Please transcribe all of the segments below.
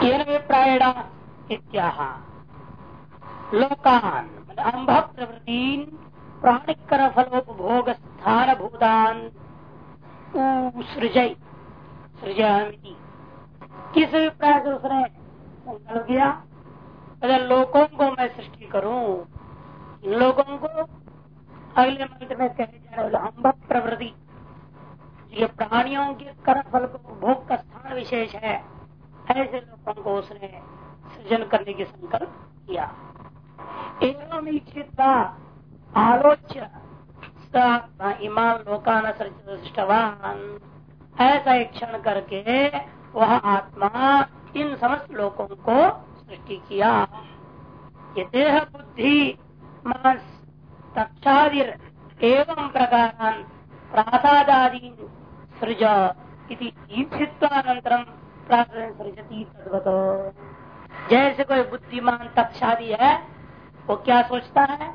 केन विप्रायण इत्याह। लोकान अम्भ प्रवृत्तीन प्राणिकर फलोपभोग स्थान भूतान सृजय। सृजय किस अभिप्राय से उसने संकल्प किया? अगर लोगों को मैं सृष्टि करूँ, इन लोगों को अगले मंत्र में कहे जा रहे अम्भ प्रवृत्ति ये प्राणियों के कर्म फल को भोग का स्थान विशेष है। ऐसे लोगों को उसने सृजन करने की संकल्प किया। एवं इच्छित आलोच्य। इमान लोकान सृष्टवान ऐसा एक क्षण करके वह आत्मा इन समस्त लोगों को सृष्टि किया। ये देह बुद्धि मास तक्षादिर एवं प्रकार प्रासादादी सृज इति जैसे कोई बुद्धिमान तक्षादी है, वो क्या सोचता है?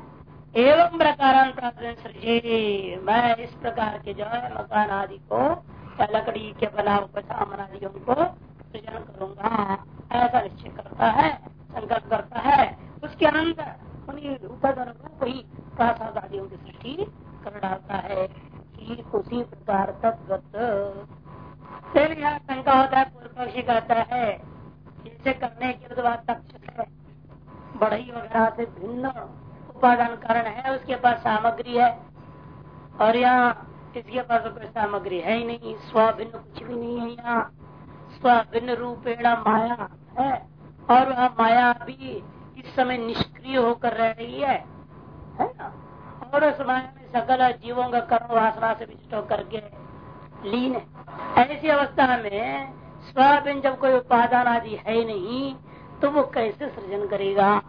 एवं प्रकार मैं इस प्रकार के जो है मकान आदि को लकड़ी के बना हुए सामान आदियों को सृजन करूँगा। ऐसा निश्चय करता है, संकल्प करता है। उसके अंदर, उन्हीं उपद अनुरूप ही प्रासाद आदियों की सृष्टि कर डालता है। ठीक उसी प्रकार तत्वत फिर यहाँ शंका होता है पूर्व पक्षी कहता है। इसे करने के बाद तक्षक है। बढ़ई वगैरह से भिन्न उपादान कारण है, उसके पास सामग्री है। और यहाँ इसके पास कोई सामग्री है ही नहीं, स्वभिन्न कुछ भी नहीं है यहाँ। स्वभिन्न रूपेण माया है। और वह माया भी इस समय निष्क्रिय होकर रह रही है। है ना? और उस माया में सकल जीवों का कर्म वासना से विशिष्ट होकर के लीन है। ऐसी अवस्था में स्वभिन्न जब कोई उपादान आदि है नहीं तो वो कैसे सृजन करेगा?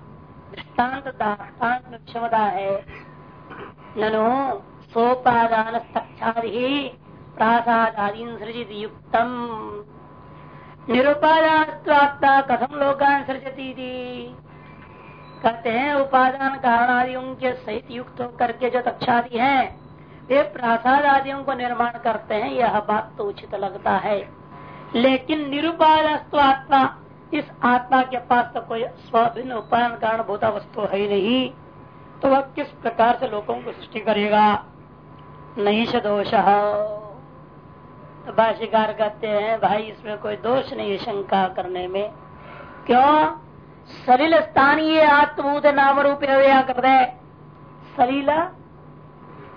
दृष्टांत दाष्टान्त क्षमता है। ननो, सोपादान सक्षादि आदि सृजित युक्तम। निरुपादान कथम लोकान सृजती थी कहते हैं उपादान कारण आदियों के सहित युक्त होकर के जो तक्षादि हैं वे प्रासाद आदियों को निर्माण करते हैं, यह बात तो उचित लगता है। लेकिन निरुपादस्तु आत्मा, इस आत्मा के पास तो कोई स्वभिन्न उपायन कारण भूता वस्तु है ही नहीं। तो वह किस प्रकार से लोगों को सृष्टि करेगा? नहीं दोष। तो भाष्यकार कहते हैं, भाई, इसमें कोई दोष नहीं है शंका करने में। क्यों? सलील स्थानीय आत्मभूत नाम रूप कर दे सलील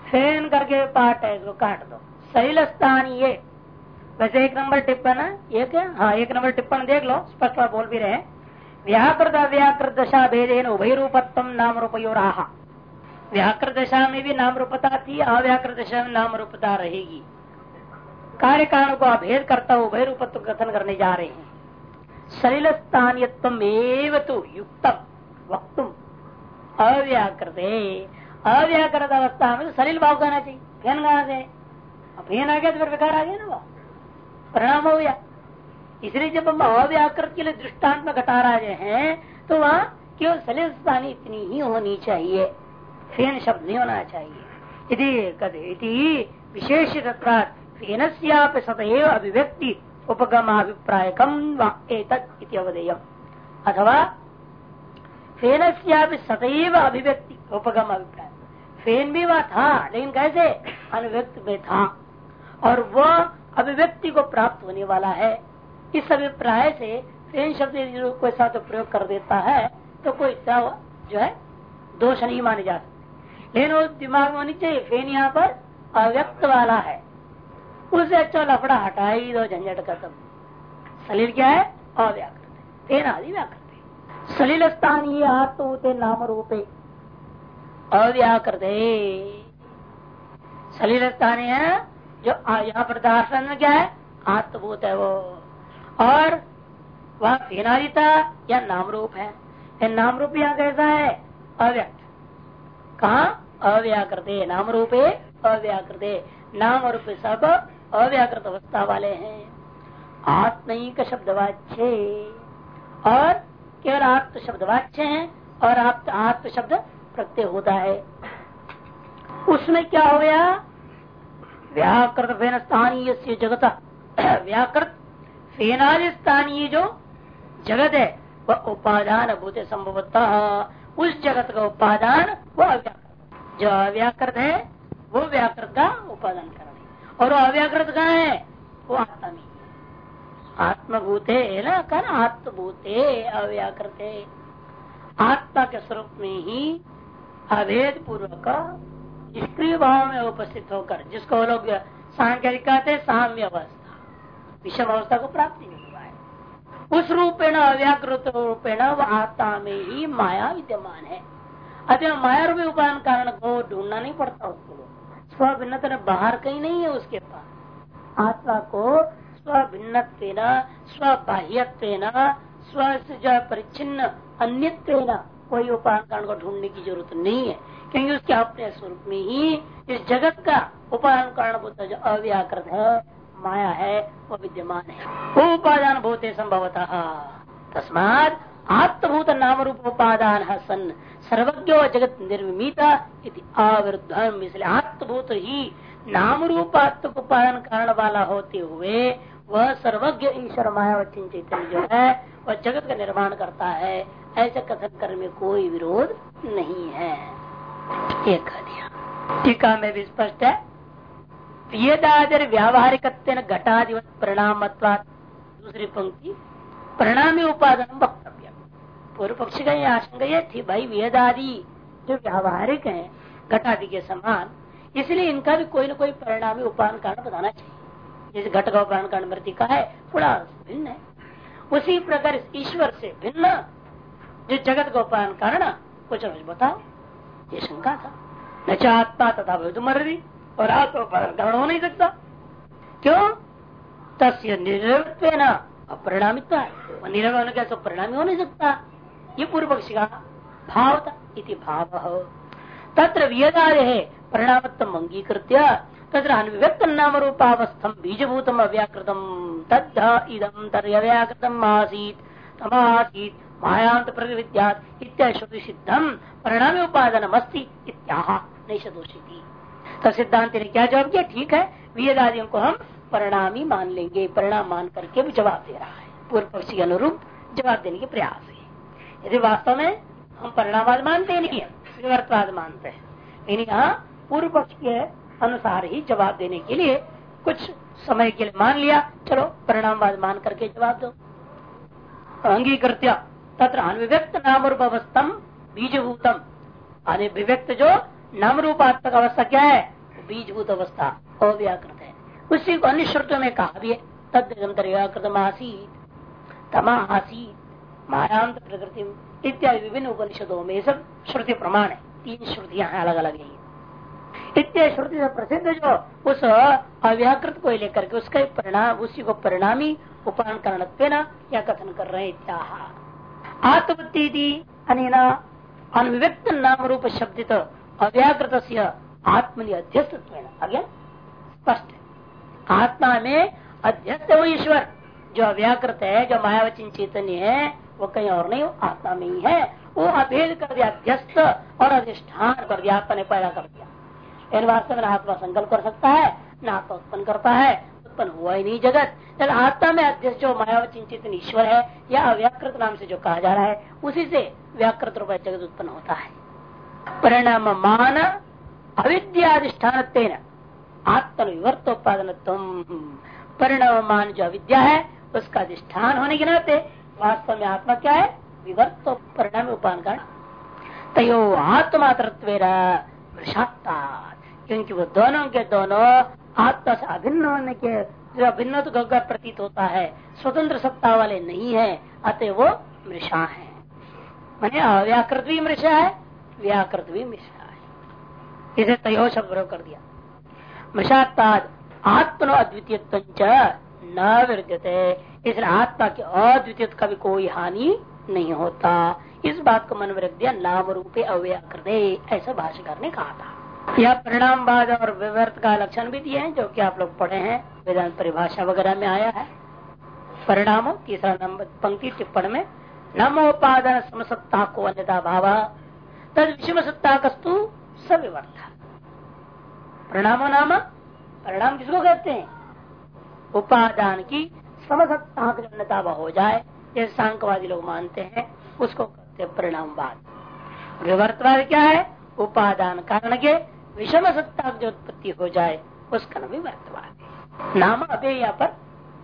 फेन करके पाठ है, इसको काट दो। सलील स्थानीय वैसे एक नंबर टिप्पण, एक हाँ? एक नंबर टिप्पण देख लो, स्पष्ट बोल भी रहे व्याकृत अव्याकृत दशा भेदे उभय रूपत्व नाम रूपयो रहा व्याकृत दशा में भी नाम रूपता थी अव्याकृत दशा में नाम रूपता रहेगी। कार्य कारण को अभेद करता हुआ उभय रूपत्व कथन करने जा रहे हैं। शरीर स्थानीयत्व तो युक्तम, वक्तुम। अव्याकृत। अव्याकृत अवस्था में शरीर भाव कहना चाहिए फेन कहा से फेन आ गया तो फिर विकार आ गया ना वो परिणाम हो गया इसलिए जब हम अव्याकृत के लिए दृष्टांत में घटा रहे हैं तो वहाँ केवल सलिस्तानी इतनी ही होनी चाहिए। फेन शब्द नहीं होना चाहिए। विशेष फेन सतएव अभिव्यक्ति उपगमाभिप्राय अवधेय अथवा फेन सतएव अभिव्यक्ति उपगम अभिप्राय फेन भी वह था, लेकिन कैसे? अनुव्यक्त में था। और वह अभिव्यक्ति को प्राप्त होने वाला है। इस अभिप्राय से फेन शब्द कोई साथ प्रयोग कर देता है तो कोई जो है, दोष नहीं माने जा सकते। लेकिन वो दिमाग में होनी चाहिए फेन यहाँ पर अव्यक्त वाला है। उससे अच्छा लफड़ा हटा ही दो, झंझट खत्म। सलील क्या है? अव्याकृत। फेन आदि व्याकृत सलील स्थानीय आत्मते नाम रूपे अव्याकृत। सलील स्थानीय जो यहाँ पर दर्शन में क्या है? आत्मभूत है वो। और वह फेनादिता या नाम रूप है। नाम रूप यहाँ कैसा है? अव्यक्त। कहा? अव्याकृत। नाम रूपे अव्याकृत। नाम रूप सब अव्याकृत अवस्था वाले हैं। आत्मिक शब्दवाच्य। और केवल आत्म शब्दवाच्य है, और आत्म शब्द प्रत्यय होता है। उसमें क्या हो गया? व्याकृत फेन स्थानीय जगत। व्याकृत फेनादि स्थानीय जो जगत है, वह उपादान भूत संभवतः। उस जगत का उपादान वो अव्याकृत जो अव्याकृत है, वो व्याकृत का उपादान कर और वो अव्याकृत कहा है? वो आत्मा में। आत्मभूत है ना? कर आत्मभूते अव्याकृत आत्मा के स्वरूप में ही अभेद पूर्वक निष्क्रिय भाव में उपस्थित होकर, जिसको लोग सांख्यिक कहते हैं साम्य अवस्था विषम अवस्था को प्राप्ति नहीं हुआ है। उस रूपेण, अव्याकृत रूपेण वह आत्मा में ही माया विद्यमान है। अतः माया रूपी उपायन कारण को ढूंढना नहीं पड़ता उसको। स्व भिन्न बाहर कहीं नहीं है उसके पास। आत्मा को स्व भिन्न स्व से परिचिन्न अन्य कोई उपायन कारण को ढूँढने की ज़रूरत नहीं है, क्योंकि उसके अपने स्वरूप में ही इस जगत का उपादान कारण जो अव्याकृत है, माया है, वो विद्यमान है। वो उपादान भूत संभवतः। तस्मात आत्मभूत नाम रूप उपादान है सन सर्वज्ञ जगत निर्मित आवृद्धम इसलिए आत्मभूत ही नाम रूप आत्म उपादान कारण वाला होते हुए, वह सर्वज्ञ ईश्वर माया चैतन्य जो है, वह जगत का निर्माण करता है। ऐसे कथन करने में कोई विरोध नहीं है। एक कह दिया। टीका में भी स्पष्ट है। वेदादर व्यावहारिक घटाधिवत परिणाम दूसरी पंक्ति, परिणामी उपादान वक्तव्य पूर्व पक्षी का यह आशंका यह थी, भाई वेदादि जो व्यावहारिक है, घटादि के समान, इसलिए इनका भी कोई न कोई परिणामी उपादान कारण बताना चाहिए। जैसे घट का उपादान कारण मृत्यु का है, थोड़ा भिन्न है। उसी प्रकार ईश्वर से भिन्न जो जगत का उपादान कारण कुछ बताओ। ये शंका था। न आत्मा तथा मर्दी और आत्मा कारण हो नहीं सकता। क्यों? तस्य निरवत्व न अपरिणामित निरव होने का परिणामी हो नहीं सकता। ये पूर्व पक्षी का भाव था, इति भाव। तत्र वियदारे है परिणामत्म अंगीकृत तत्र अनविव्यक्त नाम रूपावस्थम, बीजभूतम अव्याकृतम। तद्ध इदम तर्व्याकृतम आसीत, तमासीत। मायांत प्रविद्या इत्यादि सिद्धम परिणामी उपादान अस्ती इत्याह नहीं तो सिद्धांत ने क्या जवाब दिया? ठीक है वेद को हम परिणामी मान लेंगे, परिणाम मान करके भी जवाब दे रहा है। पूर्व पक्षी के अनुरूप जवाब देने के प्रयास है। यदि वास्तव में हम परिणामवाद मानते नहीं है विवर्तवाद मानते हैं लेकिन यहाँ पूर्व पक्ष के अनुसार ही जवाब देने के लिए कुछ समय के लिए मान लिया। चलो, परिणामवाद मान करके जवाब दो। अंगीकृत्या तत्र अनविव्यक्त नाम रूप अवस्थम बीजभूतम अनिव्यक्त जो नाम रूपात्मक अवस्था क्या है? बीजभूत अवस्था, अव्याकृत है। उसी को अन्य श्रुतियों में कहा भी है। तदंतरव्याकृतम आसीत तमा आसीत मायांत प्रकृति इत्यादि विभिन्न उपनिषदों में सब श्रुति प्रमाण है। तीन श्रुतियाँ अलग अलग है इत्यादि श्रुति से प्रसिद्ध जो उस अव्याकृत को लेकर के उसका परिणाम, उसी को परिणामी उपान कारण या कथन कर रहे हैं आत्मति अनेना अनविव्यक्त नाम रूप शब्दित अव्याकृत आत्मनि अध्यस्त स्पष्ट। आत्मा में अध्यस्त वो ईश्वर। जो अव्याकृत है, जो मायावचिन चेतन्य है, वो कहीं और नहीं आत्मा में ही है। वो अभेद कर दिया, अध्यस्त और अधिष्ठान कर दिया आत्मा ने पैदा कर दिया। इन वास्तव में आत्मा संकल्प कर सकता है, न आत्मा उत्पन्न करता है उत्पन्न हुआ ही नहीं जगत। जब आत्मा में अध्यक्ष जो मायाव चिंतित ईश्वर है, या अव्याकृत नाम से जो कहा जा रहा है, उसी से व्याकृत रूप जगत उत्पन्न होता है। परिणाम मान अविद्याधिष्ठान आत्म विवर्तोत्पादन परिणाम मान जो अविद्या है, उसका अधिष्ठान होने के नाते वास्तव में आत्मा क्या है? विवर्त परिणाम उपान कारण। तयो आत्मात्रत्व क्योंकि वो दोनों के दोनों आत्मा से अभिन्न होने के जो अभिन्न तो प्रतीत होता है, स्वतंत्र सत्ता वाले नहीं है, अतः वो मृषा है। मैंने अव्याकृत भी मृषा है, व्याकृत भी मृषा है। इसे तय शब्द कर दिया। मृषात्ताद आत्मनो अद्वितीय न विद्यते इसलिए आत्मा के अद्वितीय का भी कोई हानि नहीं होता। इस बात को मन में रख दिया नाम रूपे अव्याकृत, ऐसा भाषाकार ने कहा था। यह परिणाम बाद और विवर्त का लक्षण भी दिए हैं, जो कि आप लोग पढ़े हैं। वेदांत परिभाषा वगैरह में आया है। परिणाम, तीसरा नंबर, पंक्ति टिप्पण में, नमोपादन समसत्ता को अन्यता भाव तद विषम सत्ता कस्तु सविवर्त परिणामो नाम, परिणाम किसको कहते हैं? उपादान की समसत्ता अन्यता हो जाए, ये सांकवादी लोग मानते हैं, उसको कहते हैं परिणामवाद। विवर्तवाद क्या है? उपादान कारण के विषम सत्ता जो उत्पत्ति हो जाए, उसका नाम विवर्तवाद नाम अभी यहाँ पर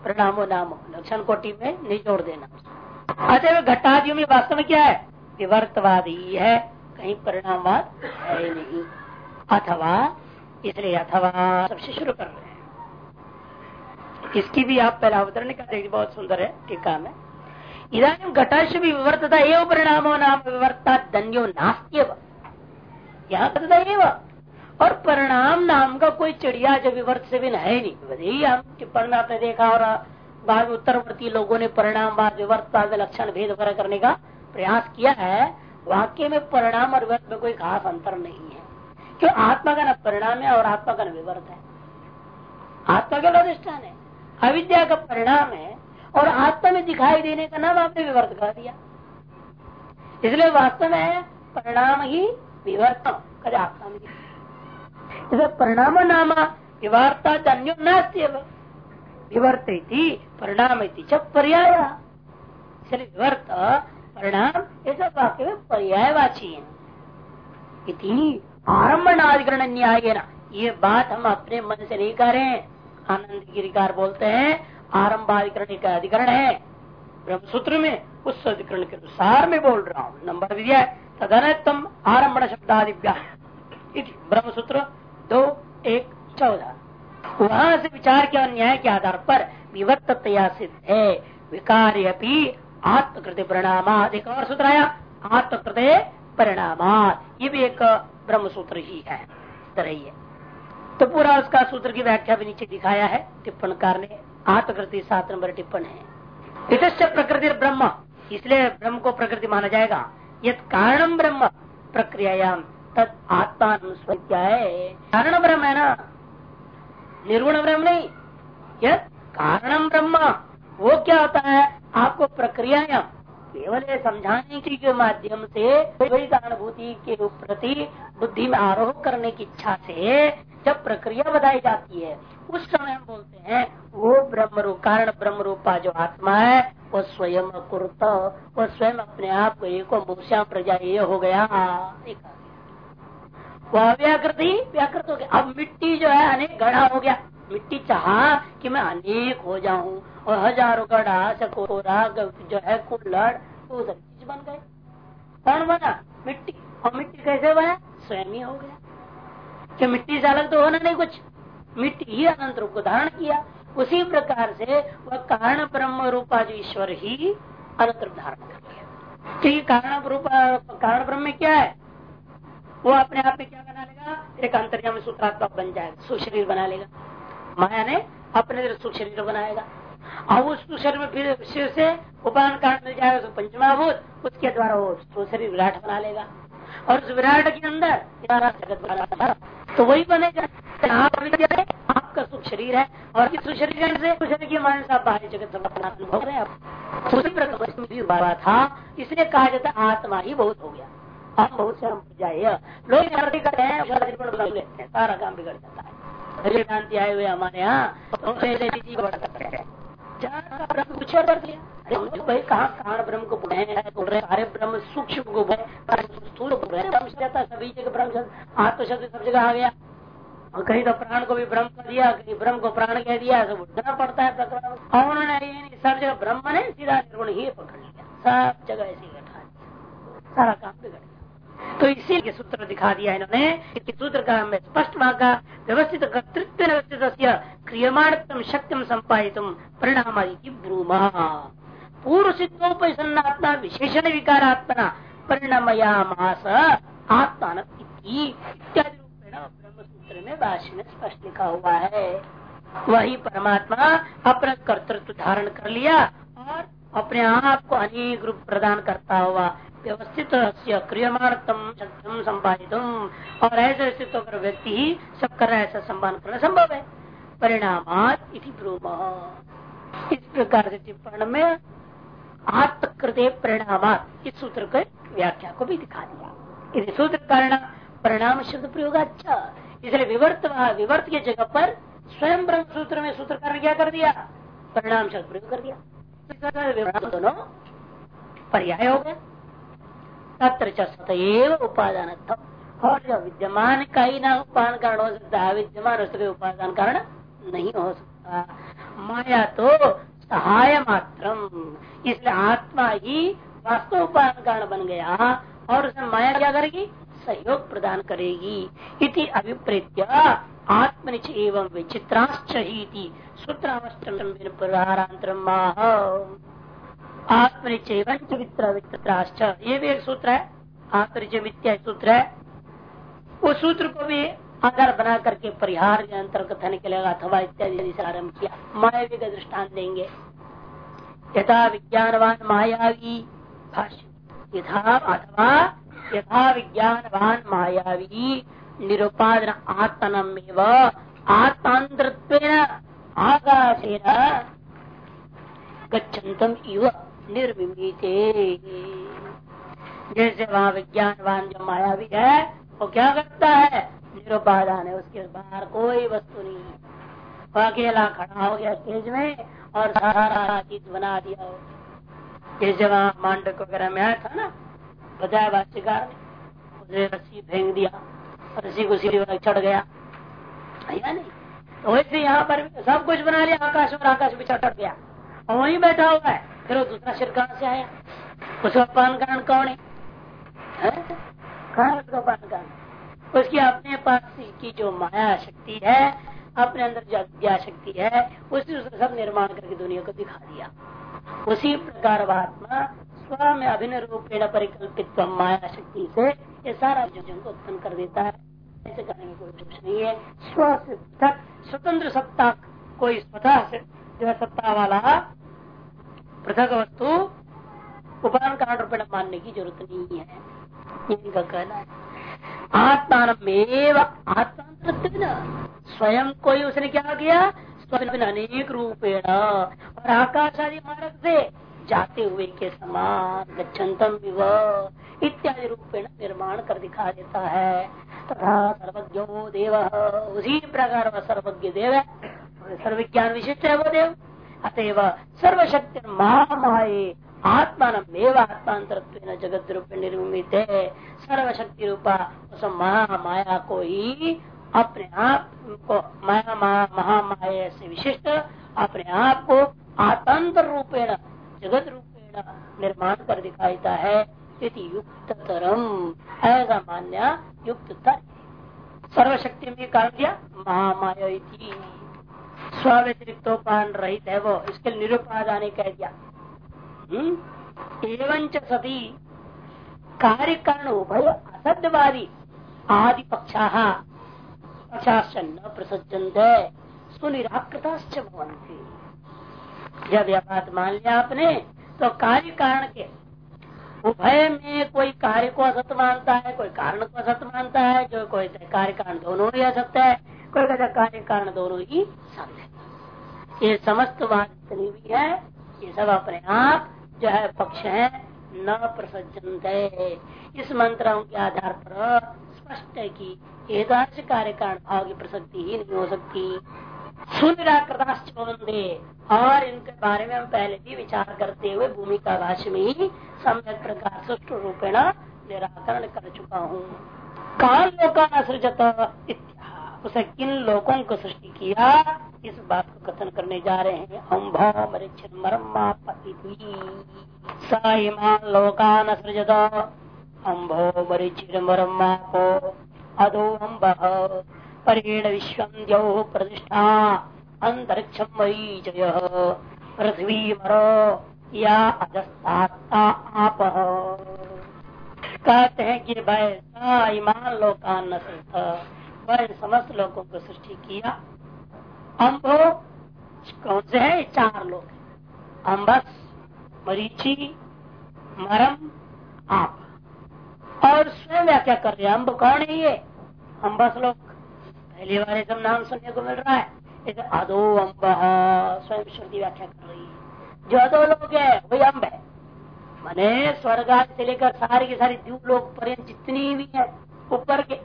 परिणामो नाम, लक्षण कोटि में निचोड़ देना अतः घटादियों में वास्तव में क्या है? विवर्तवाद ही है कहीं परिणामवाद है नहीं। अथवा, इसलिए अथवा सबसे शुरू कर रहे हैं। इसकी भी आप पहला अवतरण का देखिए बहुत सुंदर है, टीका में। इधानी घटाश भी विवर्तता एवं परिणामो नाम विवर्ता, धन्यो नास्त्यव। यहाँ कहता एवं। और परिणाम नाम का कोई चिड़िया जो विवर्त से भी है नहीं। यही हम टिप्पण में आपने देखा और बाद में उत्तरवर्ती लोगों ने परिणाम, बाद विवर्त लक्षण भेद करने का प्रयास किया है। वाक्य में परिणाम और विवर्त में कोई खास अंतर नहीं है। क्यों? आत्मा का न परिणाम है और आत्मा का न विवर्त है। आत्मा का अधिष्ठान है। अविद्या का परिणाम है और आत्मा में दिखाई देने का नाम आपने विवर्त कर दिया। इसलिए वास्तव में परिणाम ही विवर्तन करे आत्मा में इसलिए परिणाम नाम? विवार्ता अन्यो नास्ती विवर्त परिणाम पर्याय। इसलिए विवर्त, परिणाम सब वाक्य में पर्यायवाची है आरम्भनाधिकरण न्याय ना ये बात हम अपने मन से नहीं कह रहे हैं आनंद गिरिकार बोलते हैं आरम्भाधिकरण का अधिकरण है। ब्रह्म सूत्र में उस अधिकरण के अनुसार में बोल रहा हूँ। नंबर दिया है तदनतम आरंभ शब्दादिव्या ब्रह्म सूत्र दो, एक, चौदह। वहाँ से विचार के और न्याय के आधार पर विवर्ततया सिद्ध है। विकार्य आत्मकृत परिणाम एक और सूत्र आया, आत्मकृत परिणाम ये भी एक ब्रह्म सूत्र ही है, तरह ही तो पूरा उसका सूत्र की व्याख्या भी नीचे दिखाया है, टिप्पणकार ने। आत्मकृति सात नंबर टिप्पण है। इत प्रकृति ब्रह्म। इसलिए ब्रह्म को प्रकृति माना जाएगा। यद कारणम ब्रह्म प्रक्रियायाम। तद आत्मा क्या है कारण ब्रह्म है ना निर्गुण ब्रह्म नहीं यद कारणम ब्रह्म, वो क्या होता है? आपको प्रक्रिया केवल समझाने की के माध्यम से अनुभूति के प्रति बुद्धि में आरोह करने की इच्छा से जब प्रक्रिया बताई जाती है, उस समय हम बोलते हैं, वो ब्रह्म रूप कारण ब्रह्म रूपा जो आत्मा है, वो स्वयं कुरत वो स्वयं अपने आप को एक मूर्षा प्रजा ये हो गया। वो अव्याकृत ही व्याकृत हो गया। अब मिट्टी जो है, अनेक गढ़ा हो गया। मिट्टी चाह कि मैं अनेक हो जाऊँ और हज़ारों गढ़ा चकोरा जो है कुल्लड़ तो सब चीज़ बन गए। कौन बना? मिट्टी। और मिट्टी कैसे बना? स्वयं ही हो गया। कि मिट्टी से अलग तो होना नहीं कुछ। मिट्टी ही अनंत रूप को धारण किया। उसी प्रकार से वह कारण ब्रह्म रूपा जो ईश्वर ही अनंत रूप धारण कर लिया। क्योंकि कारण रूप कारण ब्रह्म क्या है? वो अपने आप में क्या बना लेगा? एक अंतर्या सूत्रात्मक बन जाएगा, सुशरीर बना लेगा। माया ने अपने सुशरीर बनाएगा। और उस शरीर में फिर शिव से उपान कांड मिल जाएगा तो पंचमाभूत उसके द्वारा वो शरीर विराट बना लेगा। और उस विराट के अंदर जगत बना तो वही बनेगा। आपका सुख शरीर है? और किस शरीर से शरीर की मान से बाहरी जगत अपना अनुभव रहे आप था। इसलिए कहा जाता आत्मा ही बहुत हो गया। हम बहुत से हम जाए लोग करते हैं सारा काम बिगड़ जाता है शांति आए हुए हमारे यहाँ कारण ब्रह्म को बोले बोल रहे अरे ब्रह्म सूक्ष्म को बोले स्थूल को बोले सभी जगह आ गया और कहीं तो प्राण को भी ब्रह्म कर दिया कहीं ब्रह्म को प्राण कह दिया सब उठना पड़ता है प्रकरण उन्होंने सब जगह ब्रह्म ने सीधा निर्गुण ही पकड़ लिया सब जगह ऐसी घटा सारा काम बिगड़ गया तो इसीलिए सूत्र दिखा दिया इन्होंने कि सूत्र का हमें स्पष्ट का व्यवस्थित कर्तृत्व व्यवस्थित क्रियमाण शक्ति संपादित परिणाम की ब्रूमा। पूर्व सिद्धोपन्नात्मा विशेषण विकारात्मना परिणमयामास आत्मा इत्यादि रूपेण ब्रह्म सूत्र में भाष्य में स्पष्ट लिखा हुआ है। वही परमात्मा अपना कर्तृत्व धारण कर लिया और अपने आप को अनेक रूप प्रदान करता हुआ व्यवस्थित क्रियमाणतम संपादित और ऐसे स्थित होकर व्यक्ति ही सब कर रहा है, ऐसा सम्मान करना संभव है। परिणाम इस प्रकार से टिप्पण में आत्मकृत परिणाम इस सूत्र के व्याख्या को भी दिखा दिया। इस सूत्र कारण परिणाम शब्द प्रयोग अच्छा। इसलिए विवर्त विवर्त की जगह पर स्वयं ब्रह्म सूत्र में सूत्र कारण क्या कर दिया? परिणाम शब्द प्रयोग कर दिया। दोनों पर्याय हो गए। तत्र सतएव उपादान और जो विद्यमान का ही ना उपादान कारण हो सकता है, विद्यमान उसके उपादान कारण नहीं हो सकता। माया तो सहाय मात्रम। इसलिए आत्मा ही वास्तव उपादान कारण बन गया और उसमें माया क्या करेगी? सहयोग प्रदान करेगी। इति अभिप्रेत्य आत्मनिच एवं विचित्राश्च ही सूत्रावस्तरांतरम आत्मनिच एवं वित्र विचित्राश्च ये भी एक सूत्र है आत्मनिच मित्या सूत्र है। उस सूत्र को भी आधार बना करके परिहार के अंतर्गत के लिए अथवा इत्यादि से आरंभ किया। मायावी का दृष्टान देंगे। यथा विज्ञानवान मायावी भाष्य। यथा अथवा यथा विज्ञानवान मायावी निरुपादन आत्मनम आत्मांतरत्व आकाशेन गच्छन्तम इव। निर्मिमीते जैसे वहाँ विज्ञानवान जो माया भी है, वो क्या करता है? निरुपादान है उसके बाहर कोई वस्तु नहीं। है अकेला खड़ा हो गया स्टेज में और सारा चीज़ बना दिया हो। जैसे वहाँ मांडक वगैरह में आया था ना बताया भाष्यकार ने उसे रस्सी फेंक दिया रस्सी को सीढ़ी चढ़ गया। या नहीं? तो वैसे यहाँ पर सब कुछ बना लिया, आकाश और आकाश भी चढ़ गया। और वहीं बैठा हुआ है। फिर वो दूसरा शिर कहाँ से आया? उसका पान कारण कौन है, कहा उसका पान कारण उसकी अपने पास की जो माया शक्ति है अपने अंदर जो अज्ञा शक्ति है उसी उसने सब निर्माण करके दुनिया को दिखा दिया। उसी प्रकार आत्मा स्व में अभिनय रूपेण परिकल्पित माया शक्ति से ये सारा जन को उत्पन्न कर देता है। ऐसे करने में कोई दोष नहीं है। स्व से स्वतंत्र सत्ता कोई स्वतः से जो है सत्ता वाला पृथक वस्तु उपकरण कारण रूपेण मानने की ज़रूरत नहीं है। इनका कहना है। आत्मान आत्मांतर स्वयं कोई उसने क्या किया? स्वयं अनेक रूपेण, और आकाश आदि मार्ग से जाते हुए के समान गच्छन्तम इत्यादि रूपेण निर्माण कर दिखा देता है। तथा सर्वज्ञो देव, उसी प्रकार वह सर्वज्ञ देव है सर्वज्ञान विशिष्ट है वो देव। अतएव सर्वशक्ति महामाये आत्मान मेव आत्मांतर जगत रूप निर्मित है सर्वशक्ति रूपा उस महामाया को ही अपने आप को माया महामाया से विशिष्ट अपने आप को आतांतर रूपेण जगत रूपेण निर्माण कर दिखाता है। युक्त तरम ऐसा मान्या युक्त तर सर्वशक्ति में कहा महामाया स्व्यतिरिक्तोपान रहित है वो इसके निरुपादाने कह दिया। हम्म? एवं सती कार्य कारण उभय असत्यवादी आदि पक्षा पक्षाश्च न प्रसजनते सुनिराकृताश्च भवंती जब यह बात मान लिया आपने तो कार्य कारण के उभय में कोई कार्य को असत मानता है कोई कारण को असत मानता है जो कोई कार्य कारण दोनों ही असत्य है कोई कहता कार्य कारण दोनों ही सत्य ये समस्त बात भी है, ये सब अपने आप जो है पक्ष है, न प्रसजन इस मंत्रों के आधार पर स्पष्ट है कि एकादश कार्य कारण भाव की प्रसक्ति ही नहीं हो सकती। सुनिराकृताश्च और इनके बारे में हम पहले भी विचार करते हुए भूमिका भाष्य में ही सम्यक प्रकार सुष्ट रूपेण निराकरण कर चुका हूँ। काल लोका सृजत उसे किन लोगों को सृष्टि किया? इस बात को कथन करने जा रहे हैं। अम्भो लोकान सृजत। अम्भो को अदो अम्ब। परेण विश्व प्रतिष्ठा। अंतरिक्षम वही जय। पृथ्वी मरो। या अधस्ता आप। कहते हैं कि भाई ईमान लोकान वह समस्त लोगों को सृष्टि किया। अम्बो कौन से है? चार लोग अम्बस, मरीची, मरम, आप। और स्वयं व्याख्या कर रहे अम्ब कौन है ये? अम्बस लोग। पहली बार एकदम नाम सुनने को मिल रहा है। एक अदो अम्ब स्वयं श्रुति व्याख्या कर रही है। जो अदो लोग है, वही अम्ब है। मैंने स्वर्ग से लेकर सारी की सारी द्वीप लोग पर्यंत जितनी भी है, ऊपर के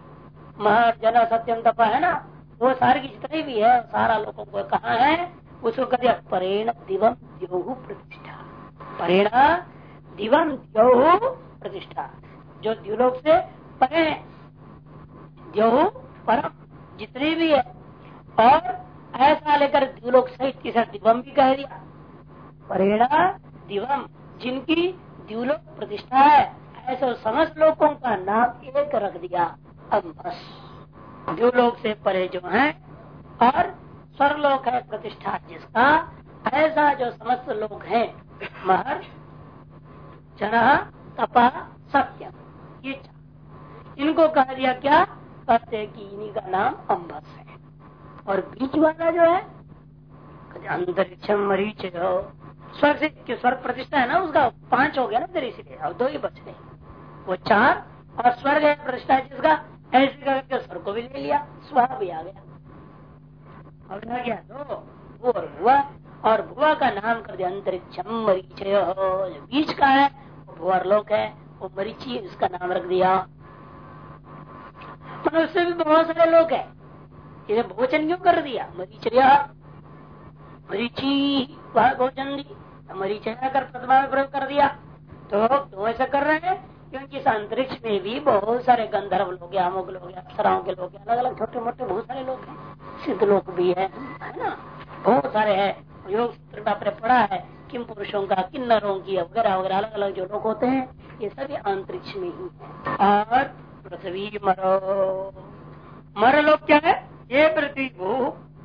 जन सत्यम तपा है ना? वो सारे की जितनी भी है, सारा लोगों को कहा है? उसको कहते परेण दिवम द्योहु प्रतिष्ठा। परेण दिवम द्योहु प्रतिष्ठा। जो द्युलोक से परे है द्योहु परम जितने भी है, और ऐसा लेकर द्युलोक सहित तीसरा दिवम भी कह दिया। परेणा दिवम जिनकी द्युलोक प्रतिष्ठा है, ऐसे समस्त लोगों का नाम एक रख दिया। अब बस। द्युलोक से परे जो है, और स्वरलोक है प्रतिष्ठा जिसका, ऐसा जो समस्त लोग हैं महर चरा तपा, सत्य, ये इनको कह दिया क्या? कहते कि इन्हीं का नाम अम्बस है। और बीच वाला जो है अंतरिक्ष मरीच जो, स्वर्ग से स्वर्ग प्रतिष्ठा है ना, उसका पाँच हो गया ना तेरे इसलिए। अब दो ही बच गए वो चार, और स्वर्ग है प्रतिष्ठा जिसका ऐसे करके स्वर्ग को भी ले लिया स्व भी आ गया। अब ना गया दो वो और भुआ और भुआ का नाम कर दिया, अंतरिक्षम मरीच जो बीच का है, वो भुवर लोक है, वो मरीची उसका नाम रख दिया। मतलब उससे भी बहुत सारे लोग है। इसे भोजन क्यों कर दिया? मरीचर्या मरीची, वह भोजन दी मरीचर्या कर प्रतिभा में प्रयोग कर दिया। तो क्यों ऐसा कर रहे हैं क्योंकि इस अंतरिक्ष में भी बहुत सारे गंधर्व लोग अमुक लोग अप्सराओं के लोग अलग अलग छोटे मोटे बहुत सारे लोग हैं, सिद्ध लोग भी है है ना? बहुत सारे है। योग सूत्र आपने पढ़ा है किम पुरुषों का किन्नरों की वगैरह वगैरह अलग अलग जो लोग होते हैं, ये सभी अंतरिक्ष में ही है। और पृथ्वी मरो। मर लोग क्या है? ये पृथ्वी भू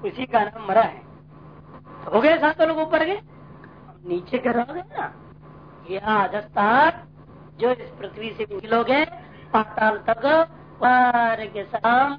उसी का नाम मरा है। हो गए सातों लोग ऊपर गए नीचे के रह गए ना? यह आधस्तार जो इस पृथ्वी से लोग हैं पाताल तक के शाम